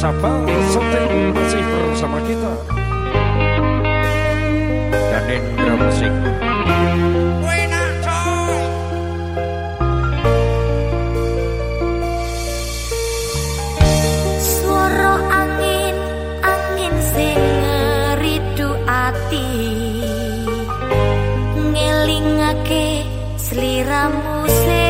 Sapa, Setting masih bersama kita. Dan Indra Musik. Suara angin, angin Ngelingake musik.